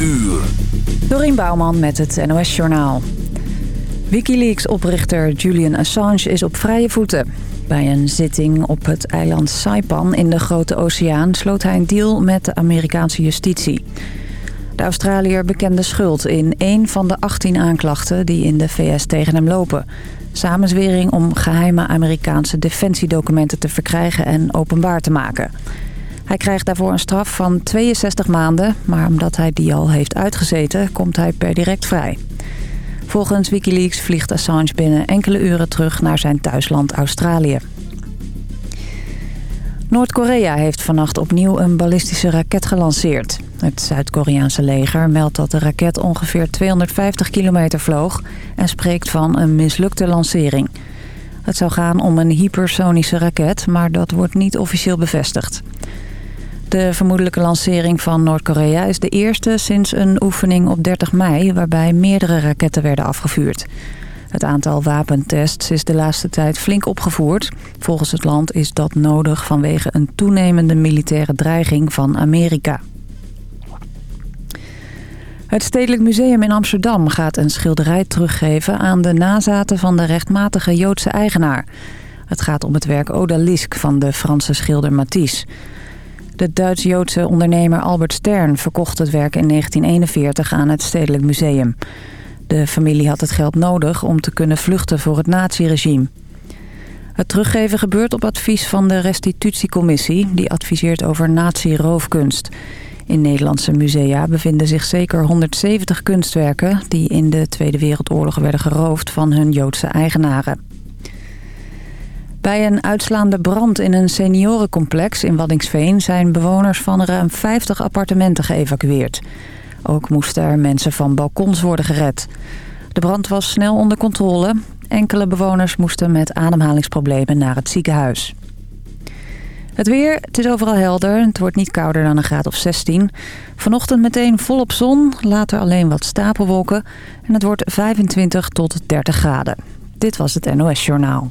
uur. Dorien Bouwman met het NOS Journaal. Wikileaks-oprichter Julian Assange is op vrije voeten. Bij een zitting op het eiland Saipan in de Grote Oceaan... sloot hij een deal met de Amerikaanse justitie. De Australiër bekende schuld in één van de 18 aanklachten... die in de VS tegen hem lopen. Samenzwering om geheime Amerikaanse defensiedocumenten te verkrijgen en openbaar te maken... Hij krijgt daarvoor een straf van 62 maanden, maar omdat hij die al heeft uitgezeten, komt hij per direct vrij. Volgens Wikileaks vliegt Assange binnen enkele uren terug naar zijn thuisland Australië. Noord-Korea heeft vannacht opnieuw een ballistische raket gelanceerd. Het Zuid-Koreaanse leger meldt dat de raket ongeveer 250 kilometer vloog... en spreekt van een mislukte lancering. Het zou gaan om een hypersonische raket, maar dat wordt niet officieel bevestigd. De vermoedelijke lancering van Noord-Korea is de eerste sinds een oefening op 30 mei... waarbij meerdere raketten werden afgevuurd. Het aantal wapentests is de laatste tijd flink opgevoerd. Volgens het land is dat nodig vanwege een toenemende militaire dreiging van Amerika. Het Stedelijk Museum in Amsterdam gaat een schilderij teruggeven... aan de nazaten van de rechtmatige Joodse eigenaar. Het gaat om het werk Odalisk van de Franse schilder Matisse... De Duits-Joodse ondernemer Albert Stern verkocht het werk in 1941 aan het Stedelijk Museum. De familie had het geld nodig om te kunnen vluchten voor het naziregime. Het teruggeven gebeurt op advies van de restitutiecommissie... die adviseert over nazi-roofkunst. In Nederlandse musea bevinden zich zeker 170 kunstwerken... die in de Tweede Wereldoorlog werden geroofd van hun Joodse eigenaren. Bij een uitslaande brand in een seniorencomplex in Waddingsveen... zijn bewoners van ruim 50 appartementen geëvacueerd. Ook moesten er mensen van balkons worden gered. De brand was snel onder controle. Enkele bewoners moesten met ademhalingsproblemen naar het ziekenhuis. Het weer, het is overal helder. Het wordt niet kouder dan een graad of 16. Vanochtend meteen volop zon, later alleen wat stapelwolken. En het wordt 25 tot 30 graden. Dit was het NOS Journaal.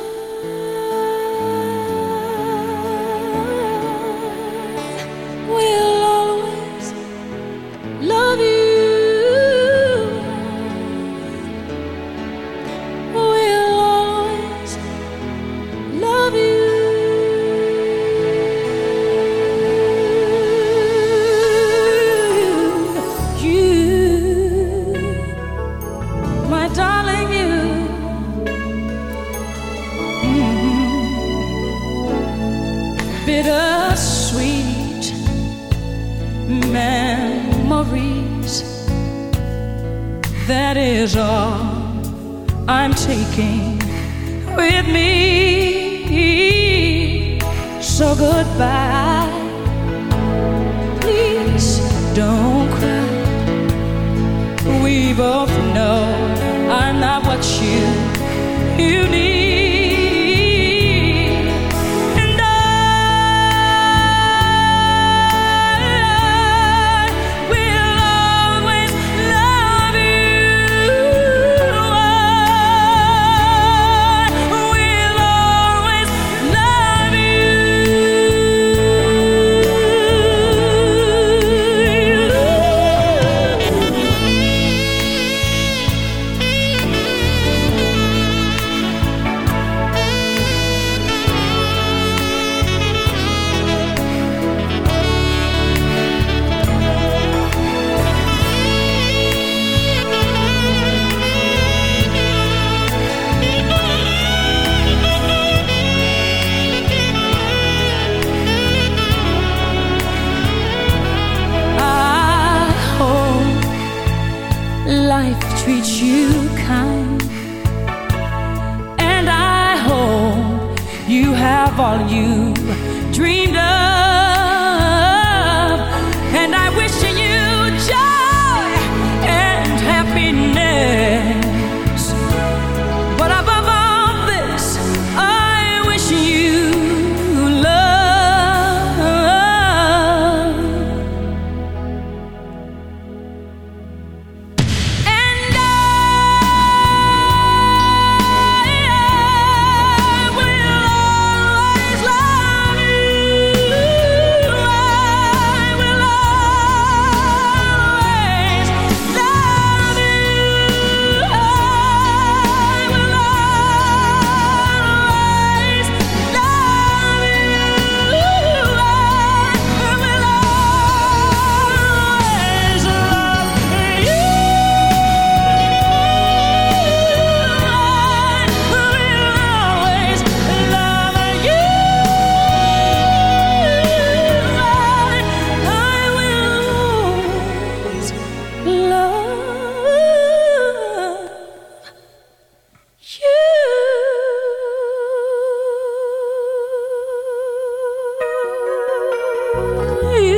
you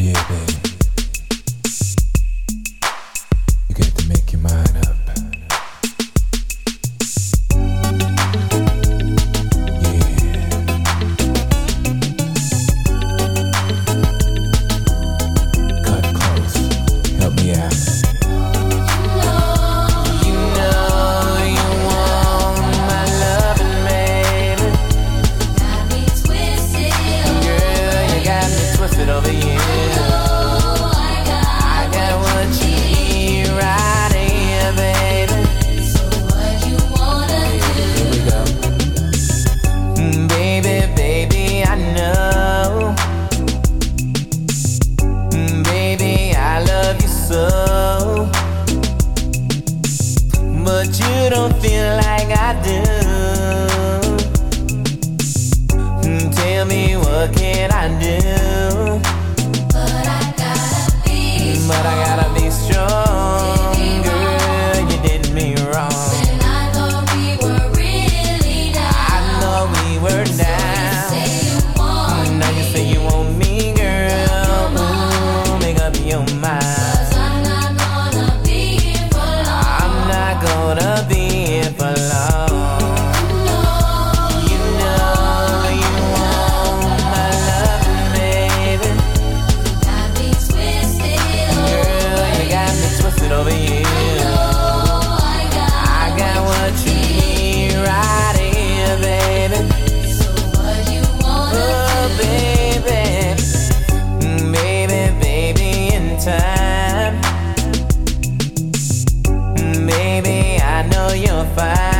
yeah. if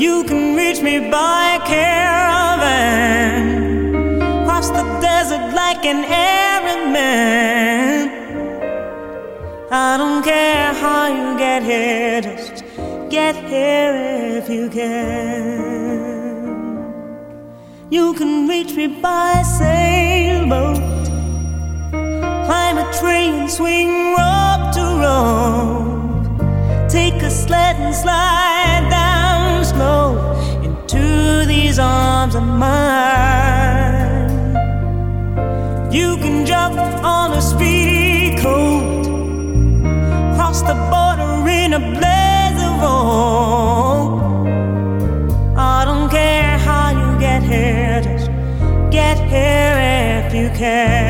You can reach me by caravan, cross the desert like an errand man. I don't care how you get here, just get here if you can. You can reach me by sailboat, climb a tree and swing rope to rope, take a sled and slide arms of mine. You can jump on a speedy coat, cross the border in a blaze of hope. I don't care how you get here, just get here if you can.